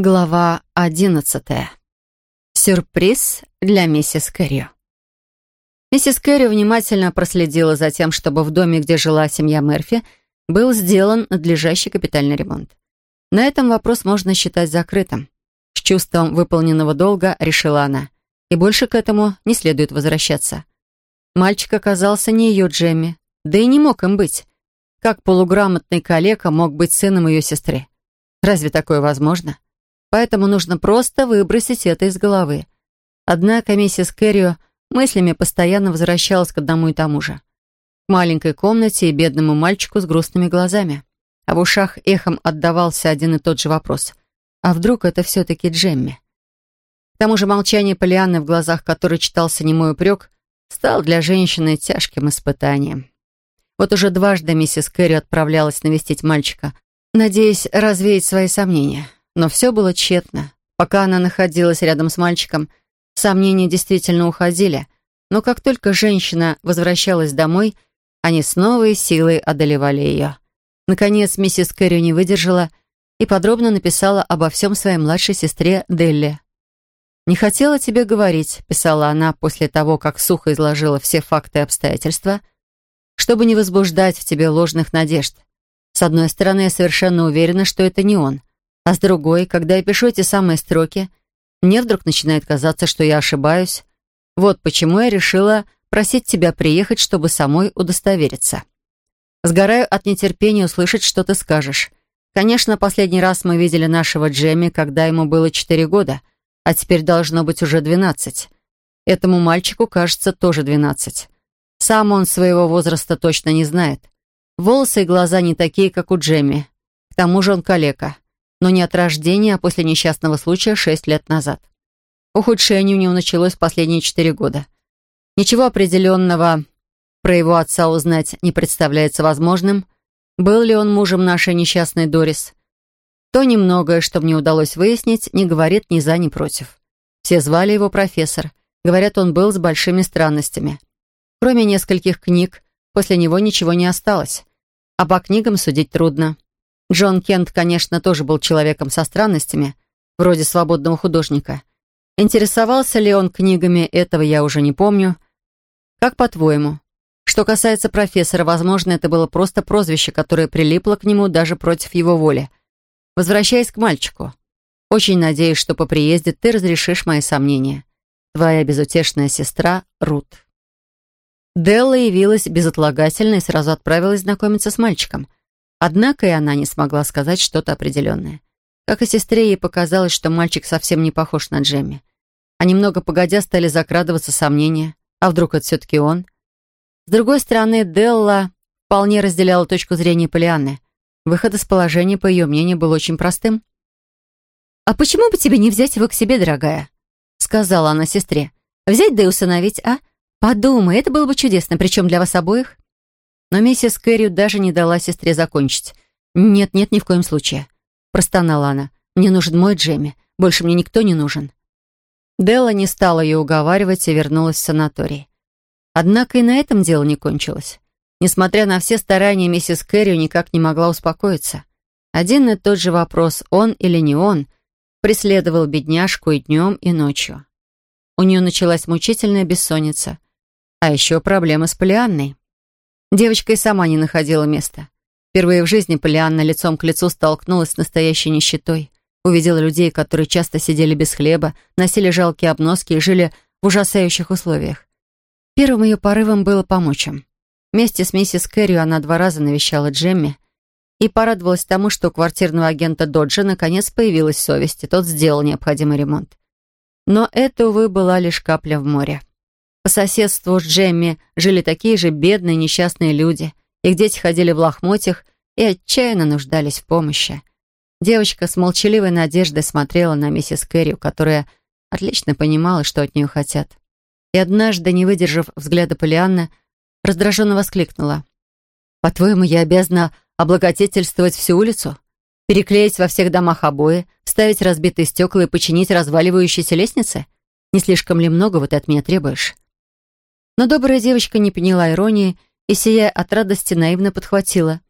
Глава одиннадцатая. Сюрприз для миссис Кэррио. Миссис Кэррио внимательно проследила за тем, чтобы в доме, где жила семья Мерфи, был сделан надлежащий капитальный ремонт. На этом вопрос можно считать закрытым. С чувством выполненного долга решила она. И больше к этому не следует возвращаться. Мальчик оказался не ее Джемми, да и не мог им быть. Как полуграмотный калека мог быть сыном ее сестры? Разве такое возможно? Поэтому нужно просто выбросить это из головы. Однако миссис Кэррио мыслями постоянно возвращалась к одному и тому же. К маленькой комнате и бедному мальчику с грустными глазами. А в ушах эхом отдавался один и тот же вопрос. А вдруг это все-таки Джемми? К тому же молчание Полианны, в глазах которой читался немой упрек, стал для женщины тяжким испытанием. Вот уже дважды миссис Кэрри отправлялась навестить мальчика, надеясь развеять свои сомнения. Но все было тщетно. Пока она находилась рядом с мальчиком, сомнения действительно уходили. Но как только женщина возвращалась домой, они с новой силой одолевали ее. Наконец, миссис Кэрри не выдержала и подробно написала обо всем своей младшей сестре Делли. «Не хотела тебе говорить», — писала она после того, как сухо изложила все факты и обстоятельства, «чтобы не возбуждать в тебе ложных надежд. С одной стороны, я совершенно уверена, что это не он. А с другой, когда я пишу эти самые строки, мне вдруг начинает казаться, что я ошибаюсь. Вот почему я решила просить тебя приехать, чтобы самой удостовериться. Сгораю от нетерпения услышать, что ты скажешь. Конечно, последний раз мы видели нашего Джемми, когда ему было четыре года, а теперь должно быть уже двенадцать. Этому мальчику, кажется, тоже двенадцать. Сам он своего возраста точно не знает. Волосы и глаза не такие, как у Джемми. К тому же он калека но не от рождения, а после несчастного случая шесть лет назад. Ухудшение у него началось в последние четыре года. Ничего определенного про его отца узнать не представляется возможным. Был ли он мужем нашей несчастной Дорис? То немногое, что мне удалось выяснить, не говорит ни за, ни против. Все звали его профессор. Говорят, он был с большими странностями. Кроме нескольких книг, после него ничего не осталось. А по книгам судить трудно. Джон Кент, конечно, тоже был человеком со странностями, вроде свободного художника. Интересовался ли он книгами, этого я уже не помню. Как по-твоему? Что касается профессора, возможно, это было просто прозвище, которое прилипло к нему даже против его воли. Возвращаясь к мальчику. Очень надеюсь, что по приезде ты разрешишь мои сомнения. Твоя безутешная сестра Рут. Делла явилась безотлагательно и сразу отправилась знакомиться с мальчиком — Однако и она не смогла сказать что-то определенное. Как и сестре, ей показалось, что мальчик совсем не похож на Джемми. А немного погодя стали закрадываться сомнения. А вдруг это все-таки он? С другой стороны, Делла вполне разделяла точку зрения Полианны. Выход из положения, по ее мнению, был очень простым. «А почему бы тебе не взять его к себе, дорогая?» сказала она сестре. «Взять да и усыновить, а? Подумай, это было бы чудесно, причем для вас обоих». Но миссис Кэрри даже не дала сестре закончить. «Нет, нет, ни в коем случае», — простонала она. «Мне нужен мой Джемми. Больше мне никто не нужен». Делла не стала ее уговаривать и вернулась в санаторий. Однако и на этом дело не кончилось. Несмотря на все старания, миссис Кэрри никак не могла успокоиться. Один и тот же вопрос, он или не он, преследовал бедняжку и днем, и ночью. У нее началась мучительная бессонница. А еще проблемы с Полианной. Девочка и сама не находила места. Впервые в жизни Полианна лицом к лицу столкнулась с настоящей нищетой. Увидела людей, которые часто сидели без хлеба, носили жалкие обноски и жили в ужасающих условиях. Первым ее порывом было помочь им. Вместе с миссис Кэррио она два раза навещала Джемми и порадовалась тому, что у квартирного агента Доджа наконец появилась совесть, и тот сделал необходимый ремонт. Но это, увы, была лишь капля в море. По соседству с Джемми жили такие же бедные несчастные люди. Их дети ходили в лохмотьях и отчаянно нуждались в помощи. Девочка с молчаливой надеждой смотрела на миссис Кэрри, которая отлично понимала, что от нее хотят. И однажды, не выдержав взгляда Полианны, раздраженно воскликнула. «По-твоему, я обязана облагодетельствовать всю улицу? Переклеить во всех домах обои, вставить разбитые стекла и починить разваливающиеся лестницы? Не слишком ли много вот ты от меня требуешь?» Но добрая девочка не поняла иронии и, сияя от радости, наивно подхватила.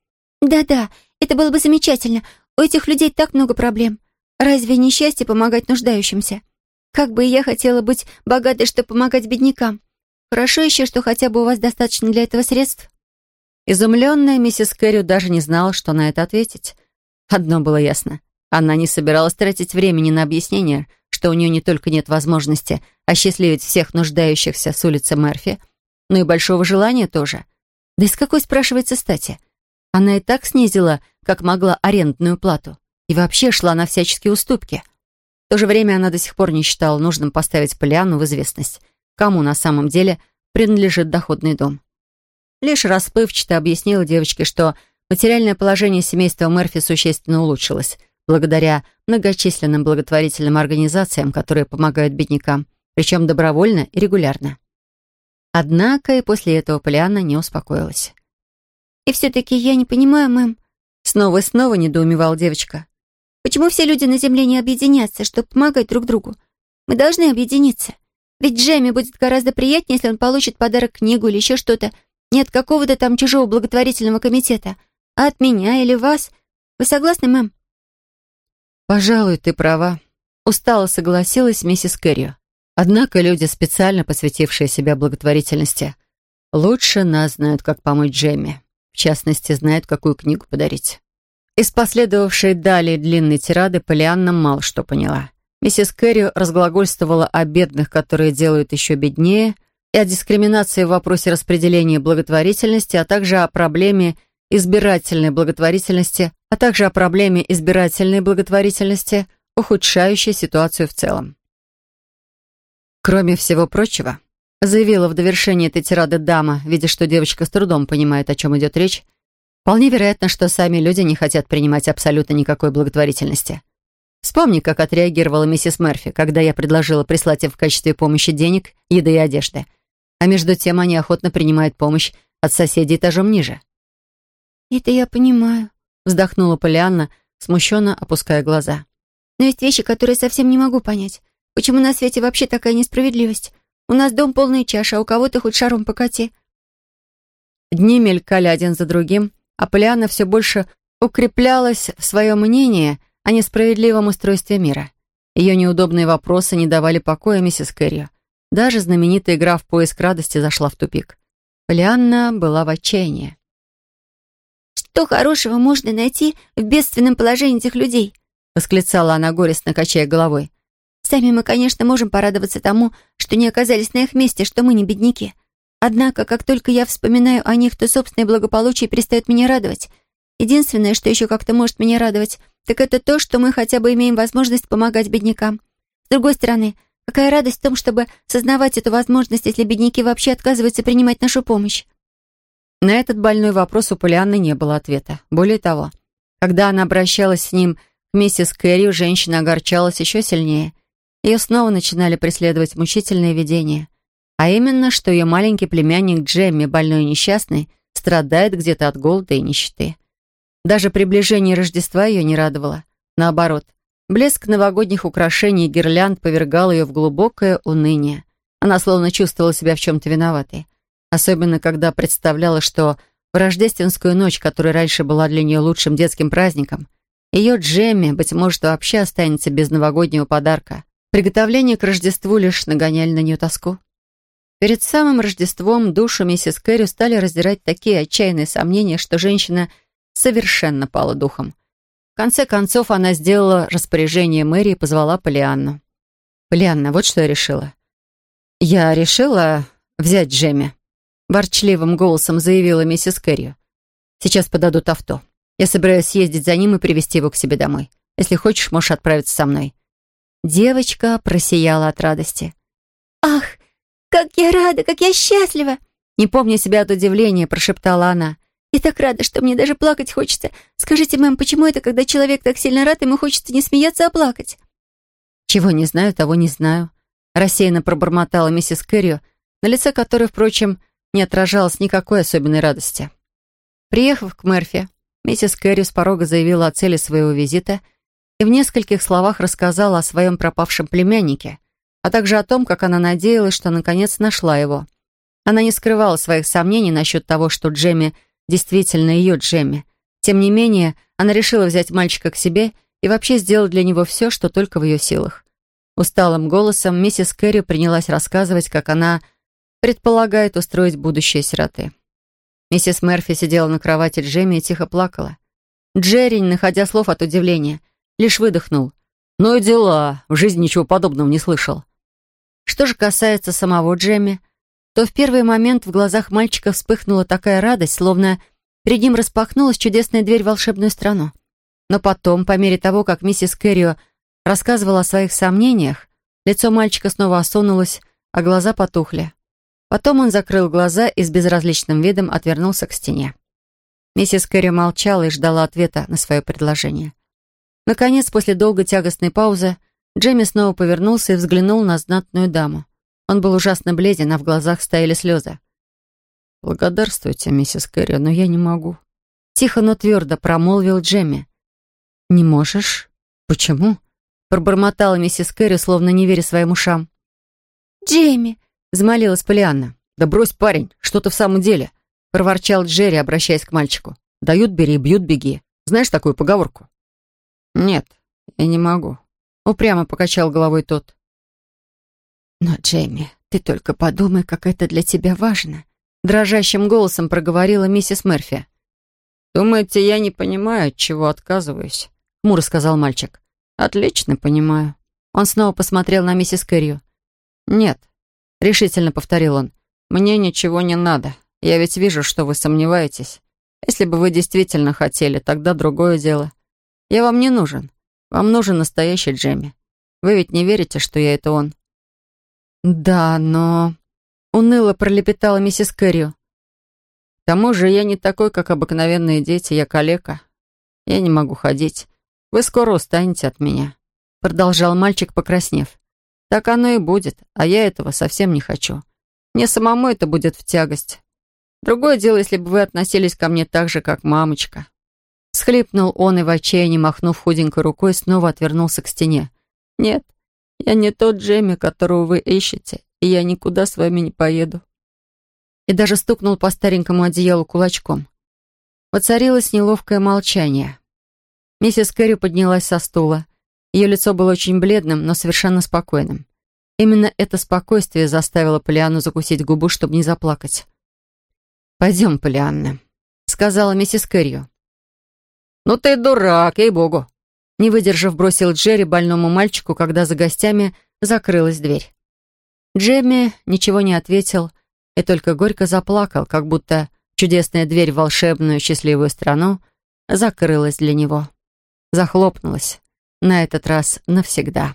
«Да-да, это было бы замечательно. У этих людей так много проблем. Разве не счастье помогать нуждающимся? Как бы и я хотела быть богатой, чтобы помогать беднякам. Хорошо еще, что хотя бы у вас достаточно для этого средств». Изумленная миссис Кэрри даже не знала, что на это ответить. Одно было ясно. Она не собиралась тратить времени на объяснение, что у нее не только нет возможности осчастливить всех нуждающихся с улицы Мерфи, но и большого желания тоже. Да и с какой, спрашивается, стати? Она и так снизила, как могла, арендную плату. И вообще шла на всяческие уступки. В то же время она до сих пор не считала нужным поставить Полианну в известность, кому на самом деле принадлежит доходный дом. Лишь расплывчато объяснила девочке, что материальное положение семейства Мерфи существенно улучшилось, благодаря многочисленным благотворительным организациям, которые помогают беднякам, причем добровольно и регулярно. Однако и после этого Полианна не успокоилась. «И все-таки я не понимаю, мэм», — снова и снова недоумевала девочка. «Почему все люди на Земле не объединятся, чтобы помогать друг другу? Мы должны объединиться. Ведь Джемми будет гораздо приятнее, если он получит подарок книгу или еще что-то, не от какого-то там чужого благотворительного комитета, а от меня или вас. Вы согласны, мэм?» «Пожалуй, ты права», — устало согласилась миссис Кэррио. «Однако люди, специально посвятившие себя благотворительности, лучше нас знают, как помочь Джемми. В частности, знают, какую книгу подарить». Из последовавшей далее длинной тирады Полианна мало что поняла. Миссис Кэррио разглагольствовала о бедных, которые делают еще беднее, и о дискриминации в вопросе распределения благотворительности, а также о проблеме избирательной благотворительности, а также о проблеме избирательной благотворительности, ухудшающей ситуацию в целом. Кроме всего прочего, заявила в довершении этой тирады дама, видя, что девочка с трудом понимает, о чем идет речь, вполне вероятно, что сами люди не хотят принимать абсолютно никакой благотворительности. Вспомни, как отреагировала миссис Мерфи, когда я предложила прислать им в качестве помощи денег, еды и одежды. А между тем они охотно принимают помощь от соседей этажом ниже. «Это я понимаю», — вздохнула Полианна, смущенно опуская глаза. «Но есть вещи, которые совсем не могу понять. Почему на свете вообще такая несправедливость? У нас дом полная чаша, а у кого-то хоть шаром покати». Дни мелькали один за другим, а Полианна все больше укреплялась в своем мнении о несправедливом устройстве мира. Ее неудобные вопросы не давали покоя миссис Кэррио. Даже знаменитая игра в поиск радости зашла в тупик. Полианна была в отчаянии. «Что хорошего можно найти в бедственном положении этих людей?» восклицала она горестно, качая головой. «Сами мы, конечно, можем порадоваться тому, что не оказались на их месте, что мы не бедняки. Однако, как только я вспоминаю о них, то собственное благополучие перестает меня радовать. Единственное, что еще как-то может меня радовать, так это то, что мы хотя бы имеем возможность помогать беднякам. С другой стороны, какая радость в том, чтобы сознавать эту возможность, если бедняки вообще отказываются принимать нашу помощь. На этот больной вопрос у Полианны не было ответа. Более того, когда она обращалась с ним к миссис Кэрри, женщина огорчалась еще сильнее. Ее снова начинали преследовать мучительные видения. А именно, что ее маленький племянник Джемми, больной и несчастный, страдает где-то от голода и нищеты. Даже приближение Рождества ее не радовало. Наоборот, блеск новогодних украшений и гирлянд повергал ее в глубокое уныние. Она словно чувствовала себя в чем-то виноватой. Особенно, когда представляла, что в рождественскую ночь, которая раньше была для нее лучшим детским праздником, ее Джемми, быть может, вообще останется без новогоднего подарка. Приготовление к Рождеству лишь нагоняли на нее тоску. Перед самым Рождеством душу миссис Кэрри стали раздирать такие отчаянные сомнения, что женщина совершенно пала духом. В конце концов, она сделала распоряжение Мэри и позвала Полианну. «Полианна, вот что я решила. Я решила взять Джемми. Ворчливым голосом заявила миссис Кэрри. «Сейчас подадут авто. Я собираюсь съездить за ним и привезти его к себе домой. Если хочешь, можешь отправиться со мной». Девочка просияла от радости. «Ах, как я рада, как я счастлива!» Не помня себя от удивления, прошептала она. «Я так рада, что мне даже плакать хочется. Скажите, мэм, почему это, когда человек так сильно рад, ему хочется не смеяться, а плакать?» «Чего не знаю, того не знаю», — рассеянно пробормотала миссис Кэррио, на лице которой, впрочем, не отражалось никакой особенной радости. Приехав к Мерфи, миссис Кэрри с порога заявила о цели своего визита и в нескольких словах рассказала о своем пропавшем племяннике, а также о том, как она надеялась, что наконец нашла его. Она не скрывала своих сомнений насчет того, что Джемми действительно ее Джемми. Тем не менее, она решила взять мальчика к себе и вообще сделать для него все, что только в ее силах. Усталым голосом миссис Кэрри принялась рассказывать, как она предполагает устроить будущее сироты. Миссис Мерфи сидела на кровати Джемми и тихо плакала. Джерри, находя слов от удивления, лишь выдохнул. «Ну и дела. В жизни ничего подобного не слышал». Что же касается самого Джемми, то в первый момент в глазах мальчика вспыхнула такая радость, словно перед ним распахнулась чудесная дверь в волшебную страну. Но потом, по мере того, как миссис Кэррио рассказывала о своих сомнениях, лицо мальчика снова осунулось, а глаза потухли. Потом он закрыл глаза и с безразличным видом отвернулся к стене. Миссис Кэрри молчала и ждала ответа на свое предложение. Наконец, после долгой тягостной паузы, Джемми снова повернулся и взглянул на знатную даму. Он был ужасно бледен, а в глазах стояли слезы. «Благодарствуйте, миссис Кэрри, но я не могу». Тихо, но твердо промолвил Джемми. «Не можешь? Почему?» Пробормотала миссис Кэрри, словно не веря своим ушам. «Джемми!» — взмолилась Полианна. «Да брось, парень, что ты в самом деле?» — проворчал Джерри, обращаясь к мальчику. «Дают, бери, бьют, беги. Знаешь такую поговорку?» «Нет, я не могу», — упрямо покачал головой тот. «Но, Джейми, ты только подумай, как это для тебя важно», — дрожащим голосом проговорила миссис Мерфи. «Думаете, я не понимаю, от чего отказываюсь?» — хмуро сказал мальчик. «Отлично понимаю». Он снова посмотрел на миссис Кэррию. «Нет», — решительно повторил он, — «мне ничего не надо. Я ведь вижу, что вы сомневаетесь. Если бы вы действительно хотели, тогда другое дело. Я вам не нужен. Вам нужен настоящий Джемми. Вы ведь не верите, что я это он?» «Да, но...» — уныло пролепетала миссис Кэррию. «К тому же я не такой, как обыкновенные дети, я калека. Я не могу ходить. Вы скоро устанете от меня», — продолжал мальчик, покраснев. «Так оно и будет, а я этого совсем не хочу. Мне самому это будет в тягость. Другое дело, если бы вы относились ко мне так же, как мамочка». Схлипнул он и в отчаянии, махнув худенькой рукой, снова отвернулся к стене. «Нет, я не тот Джемми, которого вы ищете, и я никуда с вами не поеду». И даже стукнул по старенькому одеялу кулачком. Воцарилось неловкое молчание. Миссис Кэрри поднялась со стула. Ее лицо было очень бледным, но совершенно спокойным. Именно это спокойствие заставило Полианну закусить губу, чтобы не заплакать. «Пойдем, Полианна», — сказала миссис Кэррио. «Ну ты дурак, ей-богу!» Не выдержав, бросил Джерри больному мальчику, когда за гостями закрылась дверь. Джемми ничего не ответил и только горько заплакал, как будто чудесная дверь в волшебную счастливую страну закрылась для него. Захлопнулась, на этот раз навсегда.